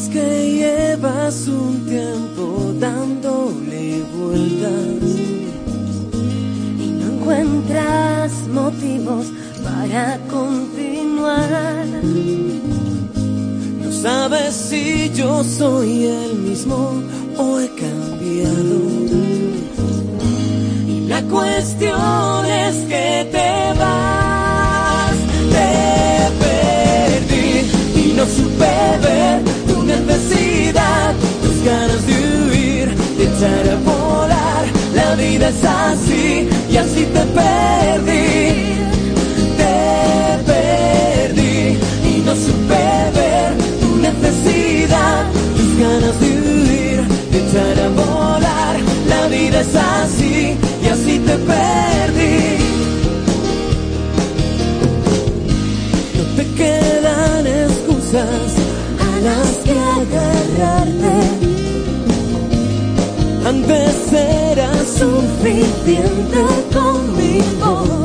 Es que llevas un tiempo dándole vueltas y no encuentras motivos para continuar. No sabes si yo soy el mismo o he cambiado. Y la cuestión es que te vas, te perdí y no supe ver es así y así te perdí. Te perdí y no supe ver tu necesidad, tus ganas de huir, de echar a volar. La vida es así y así te perdí. No te quedan excusas A las que agarrarte antes era suficiente conmigo.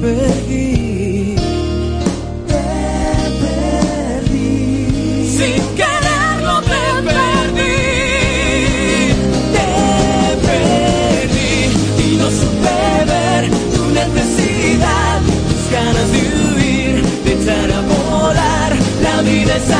perdí. Te perdí. Sin quererlo te perdí. Te perdí. Y no supe ver tu necesidad, tus ganas de huir, de echar a volar. La vida es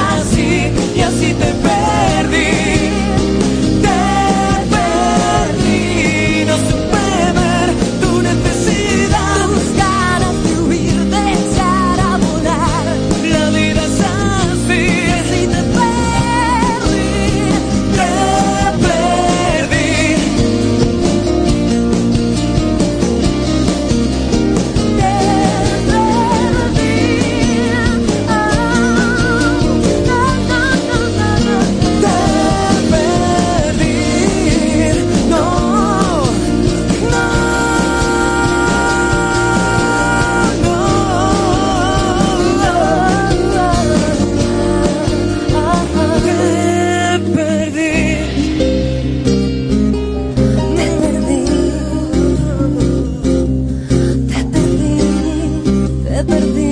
he perdido.